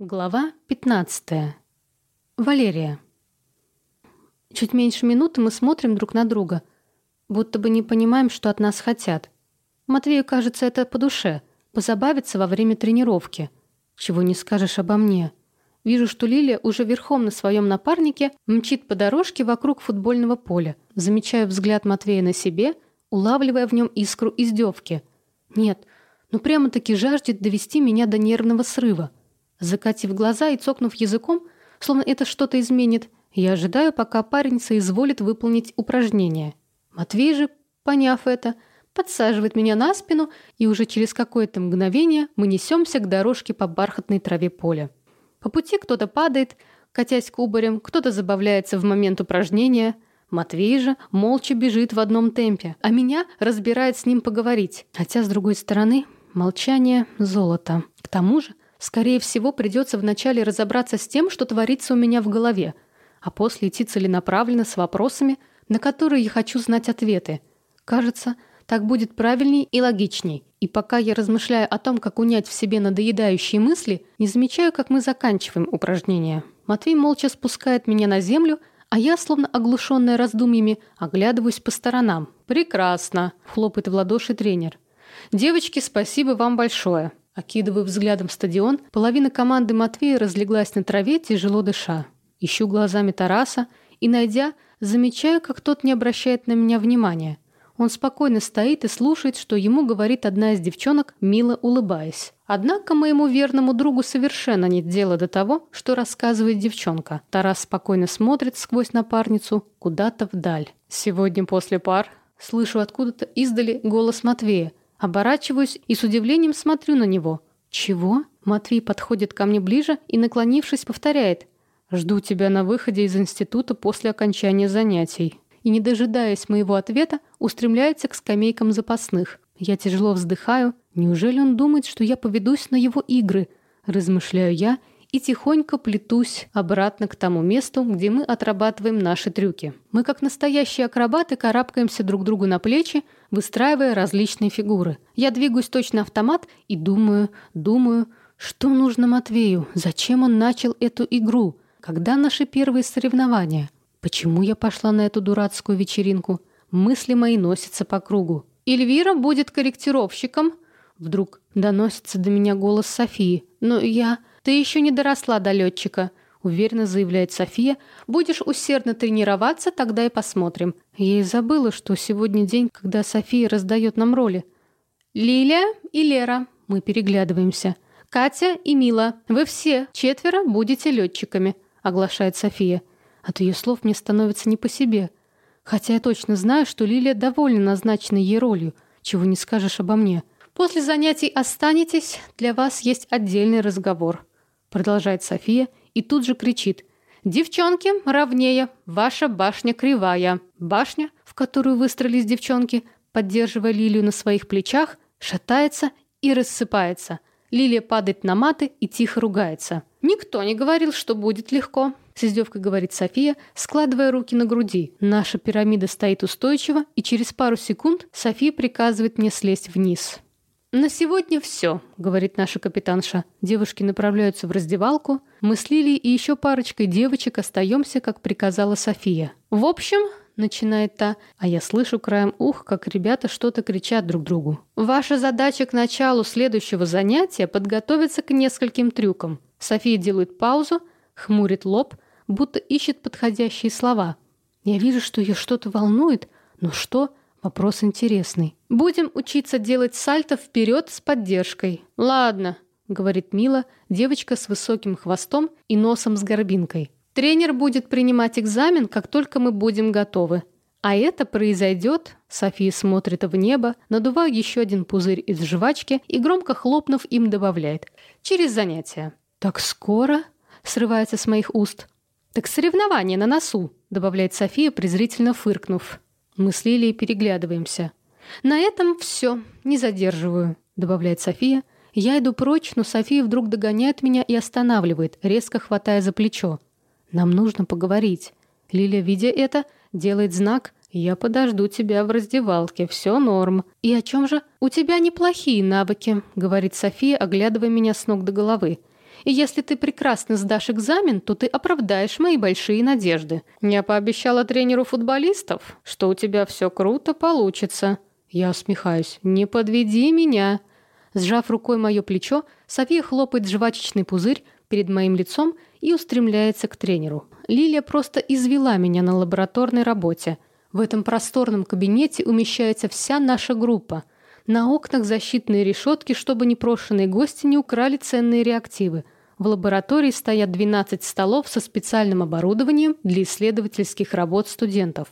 Глава 15. Валерия. Чуть меньше минуты мы смотрим друг на друга, будто бы не понимаем, что от нас хотят. Матвею кажется это по душе, позабавиться во время тренировки. Чего не скажешь обо мне. Вижу, что Лилия уже верхом на своем напарнике мчит по дорожке вокруг футбольного поля. Замечаю взгляд Матвея на себе, улавливая в нем искру издевки. Нет, ну прямо-таки жаждет довести меня до нервного срыва. Закатив глаза и цокнув языком, словно это что-то изменит, я ожидаю, пока парень соизволит выполнить упражнение. Матвей же, поняв это, подсаживает меня на спину, и уже через какое-то мгновение мы несемся к дорожке по бархатной траве поля. По пути кто-то падает, катясь кубарем, кто-то забавляется в момент упражнения. Матвей же молча бежит в одном темпе, а меня разбирает с ним поговорить. Хотя, с другой стороны, молчание — золото. К тому же, Скорее всего, придется вначале разобраться с тем, что творится у меня в голове, а после идти целенаправленно с вопросами, на которые я хочу знать ответы. Кажется, так будет правильней и логичней. И пока я размышляю о том, как унять в себе надоедающие мысли, не замечаю, как мы заканчиваем упражнение. Матвей молча спускает меня на землю, а я, словно оглушенная раздумьями, оглядываюсь по сторонам. «Прекрасно!» — хлопает в ладоши тренер. «Девочки, спасибо вам большое. Окидываю взглядом стадион, половина команды Матвея разлеглась на траве, тяжело дыша. Ищу глазами Тараса и, найдя, замечаю, как тот не обращает на меня внимания. Он спокойно стоит и слушает, что ему говорит одна из девчонок, мило улыбаясь. Однако моему верному другу совершенно нет дела до того, что рассказывает девчонка. Тарас спокойно смотрит сквозь напарницу куда-то вдаль. «Сегодня после пар...» Слышу откуда-то издали голос Матвея. Оборачиваюсь и с удивлением смотрю на него. «Чего?» Матвей подходит ко мне ближе и, наклонившись, повторяет. «Жду тебя на выходе из института после окончания занятий». И, не дожидаясь моего ответа, устремляется к скамейкам запасных. Я тяжело вздыхаю. Неужели он думает, что я поведусь на его игры? Размышляю я и тихонько плетусь обратно к тому месту, где мы отрабатываем наши трюки. Мы, как настоящие акробаты, карабкаемся друг другу на плечи, выстраивая различные фигуры. Я двигаюсь точно автомат и думаю, думаю, что нужно Матвею, зачем он начал эту игру, когда наши первые соревнования, почему я пошла на эту дурацкую вечеринку. Мысли мои носятся по кругу. Эльвира будет корректировщиком. Вдруг доносится до меня голос Софии. Но я... «Ты еще не доросла до летчика», — уверенно заявляет София. «Будешь усердно тренироваться, тогда и посмотрим». Я и забыла, что сегодня день, когда София раздает нам роли. «Лилия и Лера». Мы переглядываемся. «Катя и Мила, вы все, четверо, будете летчиками», — оглашает София. От ее слов мне становится не по себе. Хотя я точно знаю, что Лилия довольна назначенной ей ролью, чего не скажешь обо мне. После занятий останетесь, для вас есть отдельный разговор продолжает София и тут же кричит. «Девчонки, ровнее! Ваша башня кривая!» Башня, в которую выстроились девчонки, поддерживая Лилию на своих плечах, шатается и рассыпается. Лилия падает на маты и тихо ругается. «Никто не говорил, что будет легко», — с издевкой говорит София, складывая руки на груди. Наша пирамида стоит устойчиво, и через пару секунд София приказывает мне слезть вниз. «На сегодня все», — говорит наша капитанша. Девушки направляются в раздевалку. Мы с Лилией и еще парочкой девочек остаемся, как приказала София. «В общем», — начинает та, а я слышу краем ух, как ребята что-то кричат друг другу. «Ваша задача к началу следующего занятия — подготовиться к нескольким трюкам». София делает паузу, хмурит лоб, будто ищет подходящие слова. Я вижу, что ее что-то волнует, но что — Вопрос интересный. Будем учиться делать сальто вперед с поддержкой. Ладно, говорит Мила, девочка с высоким хвостом и носом с горбинкой. Тренер будет принимать экзамен, как только мы будем готовы. А это произойдет, София смотрит в небо, надувая еще один пузырь из жвачки и громко хлопнув им добавляет. Через занятия. Так скоро? Срывается с моих уст. Так соревнование на носу, добавляет София, презрительно фыркнув. Мы с Лилией переглядываемся. «На этом все. Не задерживаю», — добавляет София. Я иду прочь, но София вдруг догоняет меня и останавливает, резко хватая за плечо. «Нам нужно поговорить». Лилия, видя это, делает знак «Я подожду тебя в раздевалке, все норм». «И о чем же?» «У тебя неплохие навыки», — говорит София, оглядывая меня с ног до головы. И если ты прекрасно сдашь экзамен, то ты оправдаешь мои большие надежды. Я пообещала тренеру футболистов, что у тебя все круто получится. Я усмехаюсь. Не подведи меня. Сжав рукой мое плечо, София хлопает жвачечный пузырь перед моим лицом и устремляется к тренеру. Лилия просто извела меня на лабораторной работе. В этом просторном кабинете умещается вся наша группа. На окнах защитные решетки, чтобы непрошенные гости не украли ценные реактивы. В лаборатории стоят 12 столов со специальным оборудованием для исследовательских работ студентов.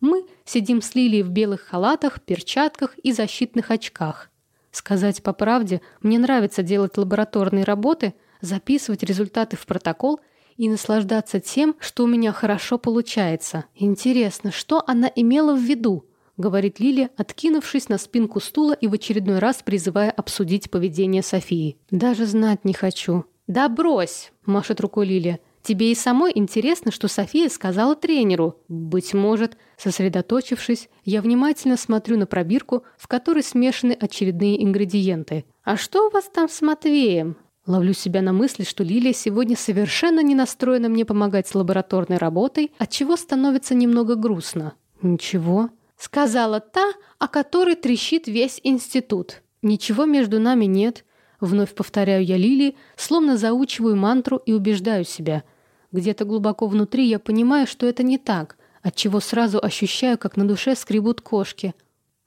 Мы сидим с Лилией в белых халатах, перчатках и защитных очках. Сказать по правде, мне нравится делать лабораторные работы, записывать результаты в протокол и наслаждаться тем, что у меня хорошо получается. Интересно, что она имела в виду? Говорит Лилия, откинувшись на спинку стула и в очередной раз призывая обсудить поведение Софии. Даже знать не хочу. Да брось, машет рукой Лилия. Тебе и самой интересно, что София сказала тренеру. Быть может, сосредоточившись, я внимательно смотрю на пробирку, в которой смешаны очередные ингредиенты. А что у вас там с Матвеем? Ловлю себя на мысли, что Лилия сегодня совершенно не настроена мне помогать с лабораторной работой, от чего становится немного грустно. Ничего. Сказала та, о которой трещит весь институт. Ничего между нами нет. Вновь повторяю я Лилии, словно заучиваю мантру и убеждаю себя. Где-то глубоко внутри я понимаю, что это не так, отчего сразу ощущаю, как на душе скребут кошки.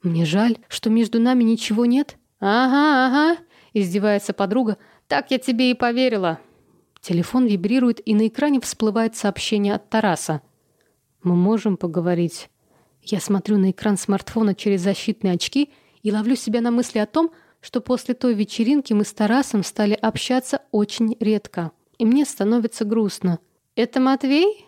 Мне жаль, что между нами ничего нет. Ага, ага, издевается подруга, так я тебе и поверила. Телефон вибрирует, и на экране всплывает сообщение от Тараса. Мы можем поговорить. Я смотрю на экран смартфона через защитные очки и ловлю себя на мысли о том, что после той вечеринки мы с Тарасом стали общаться очень редко. И мне становится грустно. «Это Матвей?»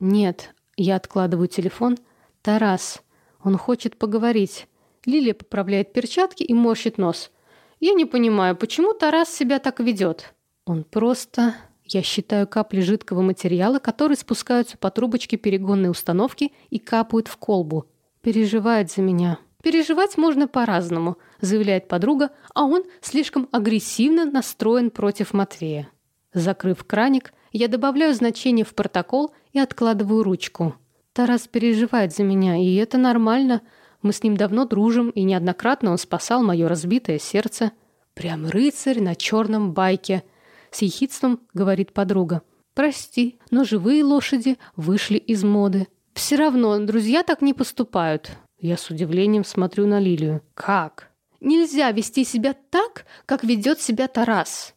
«Нет». Я откладываю телефон. «Тарас. Он хочет поговорить». Лилия поправляет перчатки и морщит нос. Я не понимаю, почему Тарас себя так ведет. Он просто... Я считаю капли жидкого материала, которые спускаются по трубочке перегонной установки и капают в колбу. Переживает за меня. Переживать можно по-разному, заявляет подруга, а он слишком агрессивно настроен против Матвея. Закрыв краник, я добавляю значение в протокол и откладываю ручку. Тарас переживает за меня, и это нормально. Мы с ним давно дружим, и неоднократно он спасал мое разбитое сердце. Прям рыцарь на черном байке. С ехидством говорит подруга. Прости, но живые лошади вышли из моды. Все равно друзья так не поступают. Я с удивлением смотрю на Лилию. Как? Нельзя вести себя так, как ведет себя Тарас.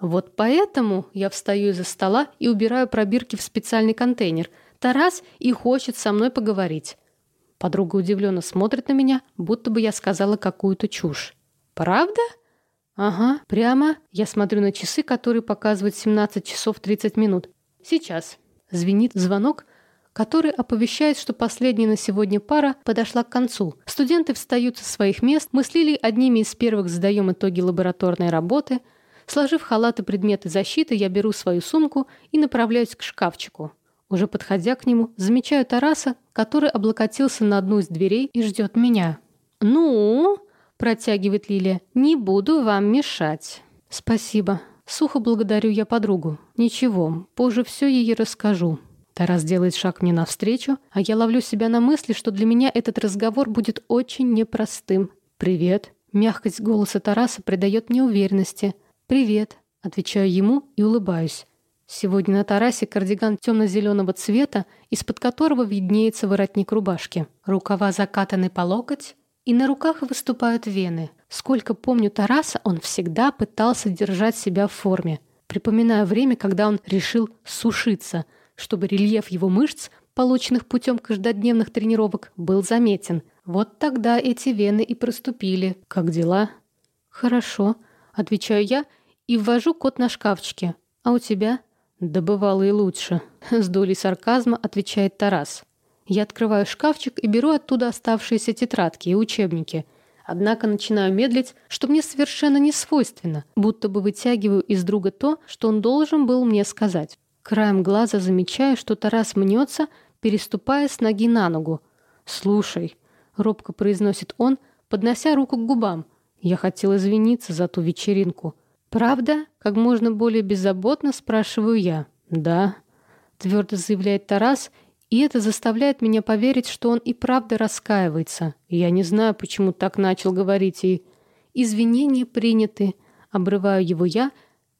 Вот поэтому я встаю из-за стола и убираю пробирки в специальный контейнер. Тарас и хочет со мной поговорить. Подруга удивленно смотрит на меня, будто бы я сказала какую-то чушь. «Правда?» «Ага, прямо. Я смотрю на часы, которые показывают 17 часов 30 минут. Сейчас». Звенит звонок, который оповещает, что последняя на сегодня пара подошла к концу. Студенты встают со своих мест, мы с Лилей одними из первых сдаем итоги лабораторной работы. Сложив халаты предметы защиты, я беру свою сумку и направляюсь к шкафчику. Уже подходя к нему, замечаю Тараса, который облокотился на одну из дверей и ждет меня. «Ну?» – протягивает Лилия. «Не буду вам мешать». «Спасибо». Сухо благодарю я подругу. «Ничего, позже все ей расскажу». Тарас делает шаг мне навстречу, а я ловлю себя на мысли, что для меня этот разговор будет очень непростым. «Привет». Мягкость голоса Тараса придает мне уверенности. «Привет», – отвечаю ему и улыбаюсь. Сегодня на Тарасе кардиган темно-зеленого цвета, из-под которого виднеется воротник рубашки. Рукава закатаны по локоть, и на руках выступают вены. Сколько помню Тараса, он всегда пытался держать себя в форме. Припоминаю время, когда он решил сушиться, чтобы рельеф его мышц, полученных путем каждодневных тренировок, был заметен. Вот тогда эти вены и проступили. Как дела? Хорошо, отвечаю я и ввожу код на шкафчике. А у тебя? «Да бывало и лучше», — с долей сарказма отвечает Тарас. Я открываю шкафчик и беру оттуда оставшиеся тетрадки и учебники. Однако начинаю медлить, что мне совершенно не свойственно, будто бы вытягиваю из друга то, что он должен был мне сказать. Краем глаза замечаю, что Тарас мнется, переступая с ноги на ногу. «Слушай», — робко произносит он, поднося руку к губам. «Я хотел извиниться за ту вечеринку». «Правда?» — как можно более беззаботно спрашиваю я. «Да», — твердо заявляет Тарас, и это заставляет меня поверить, что он и правда раскаивается. Я не знаю, почему так начал говорить, и... Извинения приняты. Обрываю его я,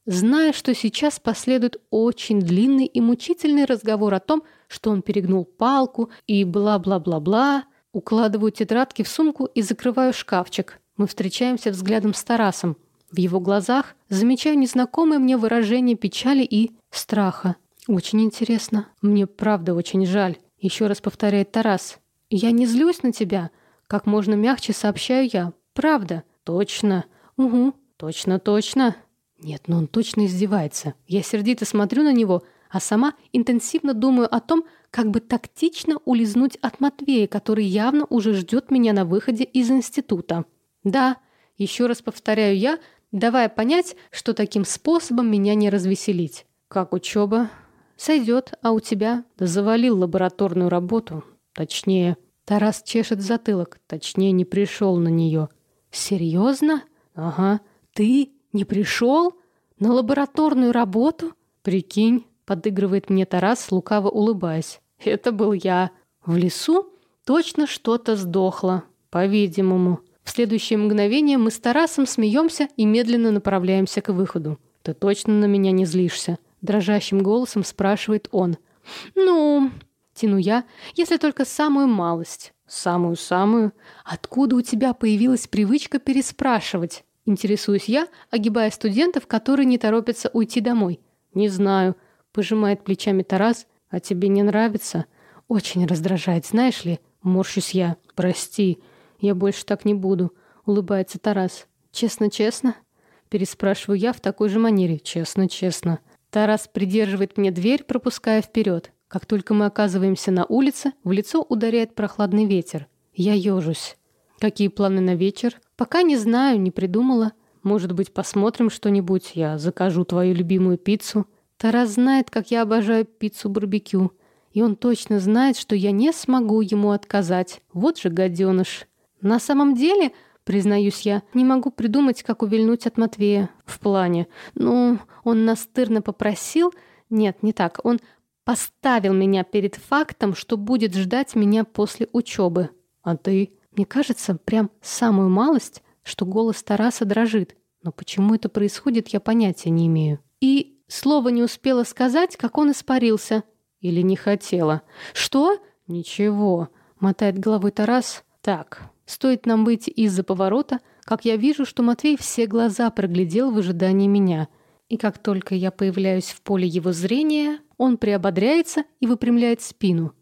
зная, что сейчас последует очень длинный и мучительный разговор о том, что он перегнул палку и бла-бла-бла-бла. Укладываю тетрадки в сумку и закрываю шкафчик. Мы встречаемся взглядом с Тарасом. В его глазах замечаю незнакомое мне выражение печали и страха. «Очень интересно. Мне правда очень жаль», — еще раз повторяет Тарас. «Я не злюсь на тебя», — как можно мягче сообщаю я. «Правда». «Точно». «Угу». «Точно, точно». Нет, ну он точно издевается. Я сердито смотрю на него, а сама интенсивно думаю о том, как бы тактично улизнуть от Матвея, который явно уже ждет меня на выходе из института. Да, еще раз повторяю я, давая понять, что таким способом меня не развеселить. Как учеба? Сойдет, а у тебя? Завалил лабораторную работу. Точнее, Тарас чешет затылок, точнее, не пришел на нее. Серьезно? Ага. Ты не пришел? На лабораторную работу? Прикинь, подыгрывает мне Тарас, лукаво улыбаясь. Это был я. В лесу точно что-то сдохло, по-видимому. В следующее мгновение мы с Тарасом смеемся и медленно направляемся к выходу. «Ты точно на меня не злишься?» Дрожащим голосом спрашивает он. «Ну...» — тяну я, если только самую малость. «Самую-самую? Откуда у тебя появилась привычка переспрашивать?» Интересуюсь я, огибая студентов, которые не торопятся уйти домой. «Не знаю», — пожимает плечами Тарас. «А тебе не нравится?» «Очень раздражает, знаешь ли?» Морщусь я. «Прости, я больше так не буду», — улыбается Тарас. «Честно-честно?» Переспрашиваю я в такой же манере. «Честно-честно». Тарас придерживает мне дверь, пропуская вперед. Как только мы оказываемся на улице, в лицо ударяет прохладный ветер. Я ежусь. Какие планы на вечер? Пока не знаю, не придумала. Может быть, посмотрим что-нибудь. Я закажу твою любимую пиццу. Тарас знает, как я обожаю пиццу барбекю. И он точно знает, что я не смогу ему отказать. Вот же гаденыш. На самом деле, признаюсь я, не могу придумать, как увильнуть от Матвея. В плане. Ну, он настырно попросил... Нет, не так. Он поставил меня перед фактом, что будет ждать меня после учебы. А ты? Мне кажется, прям самую малость, что голос Тараса дрожит. Но почему это происходит, я понятия не имею. И слова не успела сказать, как он испарился. Или не хотела. Что? Ничего. Мотает головой Тарас. Так, Стоит нам выйти из-за поворота, как я вижу, что Матвей все глаза проглядел в ожидании меня. И как только я появляюсь в поле его зрения, он приободряется и выпрямляет спину.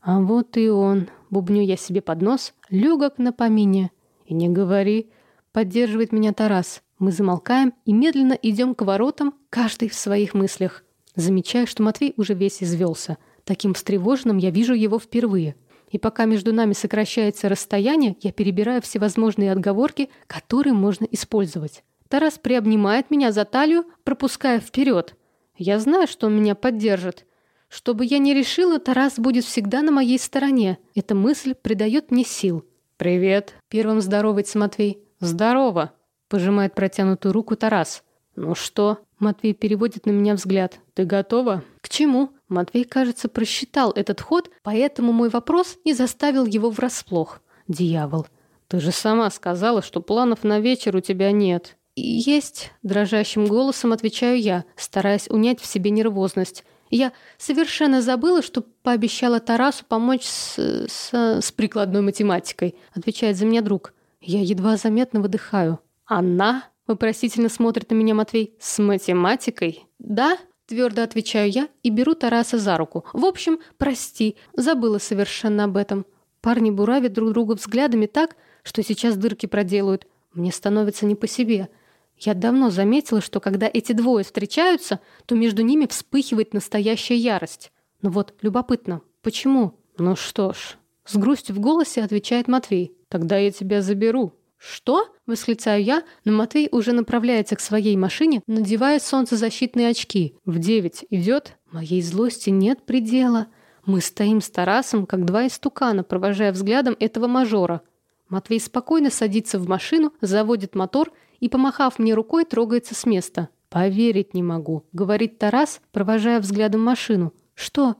А вот и он, бубню я себе под нос, легок на помине. И не говори, поддерживает меня Тарас. Мы замолкаем и медленно идем к воротам, каждый в своих мыслях. Замечаю, что Матвей уже весь извелся. Таким встревоженным я вижу его впервые. И пока между нами сокращается расстояние, я перебираю всевозможные отговорки, которые можно использовать. Тарас приобнимает меня за талию, пропуская вперед. Я знаю, что он меня поддержит. Что бы я ни решила, Тарас будет всегда на моей стороне. Эта мысль придает мне сил. «Привет!» — первым здоровается Матвей. «Здорово!» — пожимает протянутую руку Тарас. «Ну что?» — Матвей переводит на меня взгляд. «Ты готова?» «К чему?» Матвей, кажется, просчитал этот ход, поэтому мой вопрос не заставил его врасплох. Дьявол. Ты же сама сказала, что планов на вечер у тебя нет. Есть, дрожащим голосом отвечаю я, стараясь унять в себе нервозность. Я совершенно забыла, что пообещала Тарасу помочь с, с, с прикладной математикой, отвечает за меня друг. Я едва заметно выдыхаю. Она? Вопросительно смотрит на меня Матвей. С математикой? Да? Твердо отвечаю я и беру Тараса за руку. В общем, прости, забыла совершенно об этом. Парни буравят друг друга взглядами так, что сейчас дырки проделают. Мне становится не по себе. Я давно заметила, что когда эти двое встречаются, то между ними вспыхивает настоящая ярость. Но вот любопытно, почему? Ну что ж, с грустью в голосе отвечает Матвей. Тогда я тебя заберу. «Что?» — восклицаю я, но Матвей уже направляется к своей машине, надевая солнцезащитные очки. В девять идет. Моей злости нет предела. Мы стоим с Тарасом, как два истукана, провожая взглядом этого мажора. Матвей спокойно садится в машину, заводит мотор и, помахав мне рукой, трогается с места. «Поверить не могу», — говорит Тарас, провожая взглядом машину. «Что?»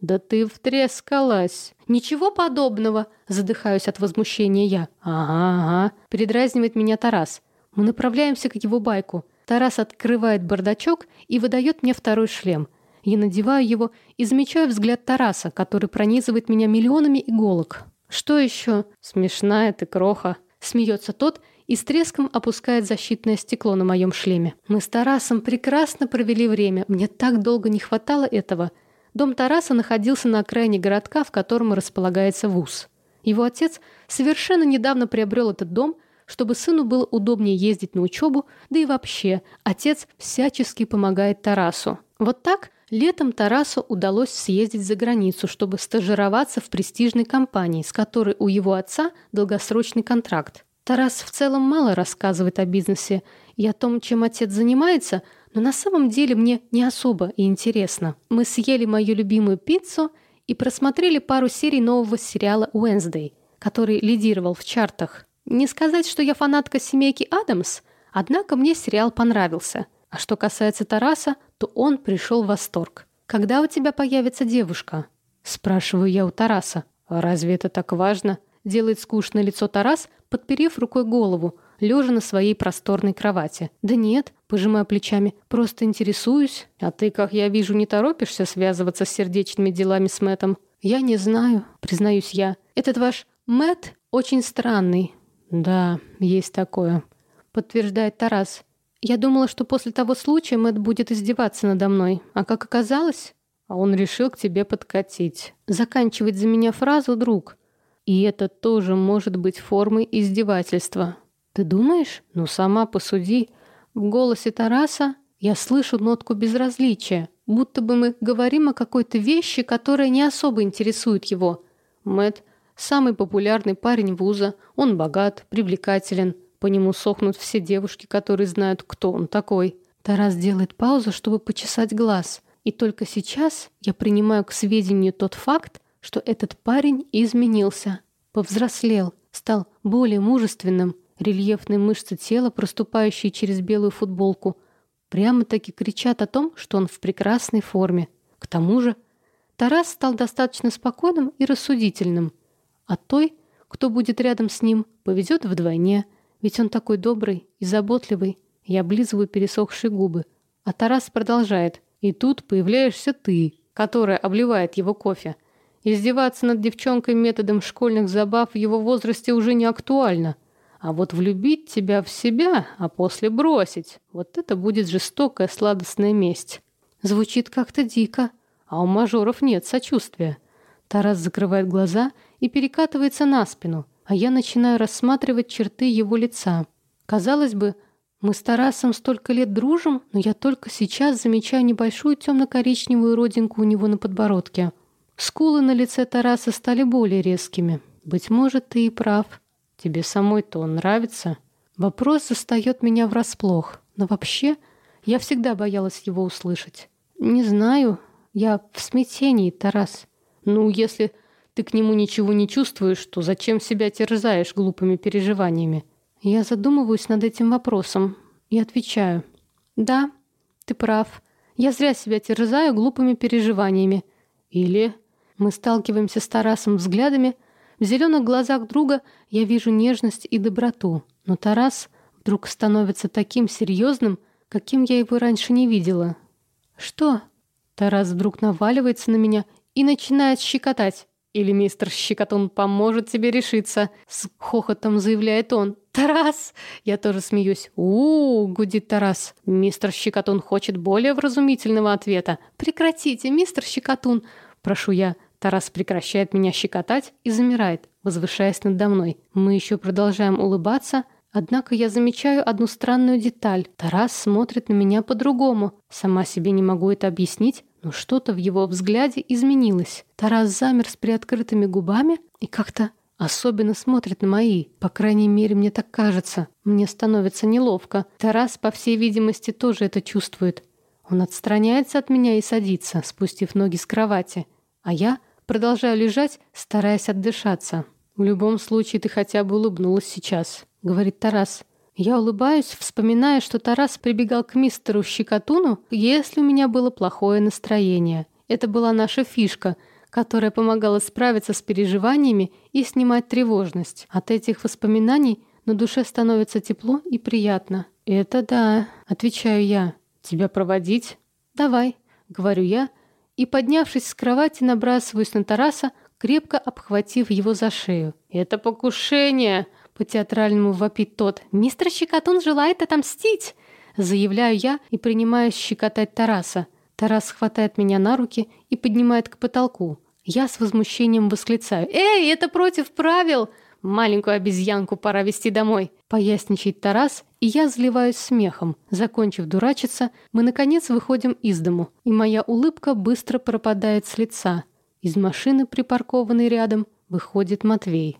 «Да ты втрескалась!» «Ничего подобного!» — задыхаюсь от возмущения я. «Ага, ага!» — передразнивает меня Тарас. Мы направляемся к его байку. Тарас открывает бардачок и выдает мне второй шлем. Я надеваю его и замечаю взгляд Тараса, который пронизывает меня миллионами иголок. «Что еще?» «Смешная ты кроха!» Смеется тот и с треском опускает защитное стекло на моем шлеме. Мы с Тарасом прекрасно провели время. Мне так долго не хватало этого. Дом Тараса находился на окраине городка, в котором располагается вуз. Его отец совершенно недавно приобрел этот дом, чтобы сыну было удобнее ездить на учебу, да и вообще, отец всячески помогает Тарасу. Вот так летом Тарасу удалось съездить за границу, чтобы стажироваться в престижной компании, с которой у его отца долгосрочный контракт. Тарас в целом мало рассказывает о бизнесе и о том, чем отец занимается, но на самом деле мне не особо и интересно. Мы съели мою любимую пиццу и просмотрели пару серий нового сериала «Уэнсдей», который лидировал в чартах. Не сказать, что я фанатка семейки Адамс, однако мне сериал понравился. А что касается Тараса, то он пришел в восторг. «Когда у тебя появится девушка?» Спрашиваю я у Тараса. «А разве это так важно?» Делает скучное лицо Тарас, подперев рукой голову, лежа на своей просторной кровати. «Да нет», — пожимаю плечами, — «просто интересуюсь. А ты, как я вижу, не торопишься связываться с сердечными делами с Мэтом?» «Я не знаю», — признаюсь я. «Этот ваш Мэт очень странный». «Да, есть такое», — подтверждает Тарас. «Я думала, что после того случая Мэт будет издеваться надо мной. А как оказалось...» «А он решил к тебе подкатить». Заканчивает за меня фразу друг. И это тоже может быть формой издевательства. Ты думаешь? Ну, сама посуди. В голосе Тараса я слышу нотку безразличия, будто бы мы говорим о какой-то вещи, которая не особо интересует его. Мэт самый популярный парень вуза, он богат, привлекателен, по нему сохнут все девушки, которые знают, кто он такой. Тарас делает паузу, чтобы почесать глаз. И только сейчас я принимаю к сведению тот факт, что этот парень изменился, повзрослел, стал более мужественным, рельефные мышцы тела, проступающие через белую футболку, прямо-таки кричат о том, что он в прекрасной форме. К тому же Тарас стал достаточно спокойным и рассудительным, а той, кто будет рядом с ним, повезет вдвойне, ведь он такой добрый и заботливый. Я облизываю пересохшие губы, а Тарас продолжает. И тут появляешься ты, которая обливает его кофе – Издеваться над девчонкой методом школьных забав в его возрасте уже не актуально. А вот влюбить тебя в себя, а после бросить, вот это будет жестокая сладостная месть. Звучит как-то дико, а у мажоров нет сочувствия. Тарас закрывает глаза и перекатывается на спину, а я начинаю рассматривать черты его лица. Казалось бы, мы с Тарасом столько лет дружим, но я только сейчас замечаю небольшую темно-коричневую родинку у него на подбородке. Скулы на лице Тараса стали более резкими. «Быть может, ты и прав. Тебе самой-то он нравится?» Вопрос застает меня врасплох. Но вообще, я всегда боялась его услышать. «Не знаю. Я в смятении, Тарас. Ну, если ты к нему ничего не чувствуешь, то зачем себя терзаешь глупыми переживаниями?» Я задумываюсь над этим вопросом и отвечаю. «Да, ты прав. Я зря себя терзаю глупыми переживаниями. Или мы сталкиваемся с Тарасом взглядами. В зеленых глазах друга я вижу нежность и доброту. Но Тарас вдруг становится таким серьезным, каким я его раньше не видела. «Что?» Тарас вдруг наваливается на меня и начинает щекотать. «Или мистер Щекотун поможет тебе решиться», — с хохотом заявляет он. «Тарас!» Я тоже смеюсь. у, -у, -у гудит Тарас. «Мистер Щекотун хочет более вразумительного ответа». «Прекратите, мистер Щекотун!» — прошу я. Тарас прекращает меня щекотать и замирает, возвышаясь надо мной. Мы еще продолжаем улыбаться, однако я замечаю одну странную деталь. Тарас смотрит на меня по-другому. Сама себе не могу это объяснить, но что-то в его взгляде изменилось. Тарас замер с приоткрытыми губами и как-то особенно смотрит на мои. По крайней мере, мне так кажется. Мне становится неловко. Тарас, по всей видимости, тоже это чувствует. Он отстраняется от меня и садится, спустив ноги с кровати. А я Продолжаю лежать, стараясь отдышаться. «В любом случае ты хотя бы улыбнулась сейчас», — говорит Тарас. Я улыбаюсь, вспоминая, что Тарас прибегал к мистеру Щекотуну, если у меня было плохое настроение. Это была наша фишка, которая помогала справиться с переживаниями и снимать тревожность. От этих воспоминаний на душе становится тепло и приятно. «Это да», — отвечаю я. «Тебя проводить?» «Давай», — говорю я, и, поднявшись с кровати, набрасываюсь на Тараса, крепко обхватив его за шею. «Это покушение!» По-театральному вопит тот. «Мистер Щекотун желает отомстить!» Заявляю я и принимаюсь щекотать Тараса. Тарас хватает меня на руки и поднимает к потолку. Я с возмущением восклицаю. «Эй, это против правил!» «Маленькую обезьянку пора вести домой», — поясничает Тарас, и я заливаюсь смехом. Закончив дурачиться, мы, наконец, выходим из дому, и моя улыбка быстро пропадает с лица. Из машины, припаркованной рядом, выходит Матвей.